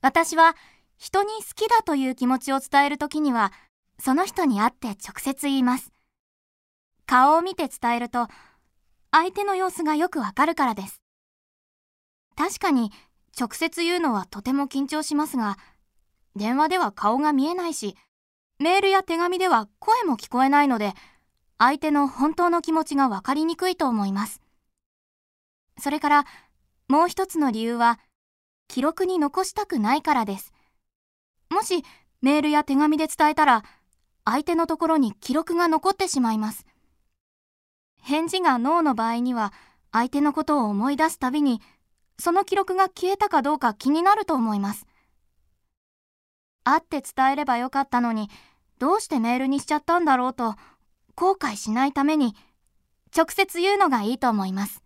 私は人に好きだという気持ちを伝えるときには、その人に会って直接言います。顔を見て伝えると、相手の様子がよくわかるからです。確かに、直接言うのはとても緊張しますが、電話では顔が見えないし、メールや手紙では声も聞こえないので、相手の本当の気持ちがわかりにくいと思います。それから、もう一つの理由は、記録に残したくないからです。もし、メールや手紙で伝えたら、相手のところに記録が残ってしまいます。返事がノーの場合には、相手のことを思い出すたびに、その記録が消えたかどうか気になると思います。会って伝えればよかったのに、どうしてメールにしちゃったんだろうと、後悔しないために、直接言うのがいいと思います。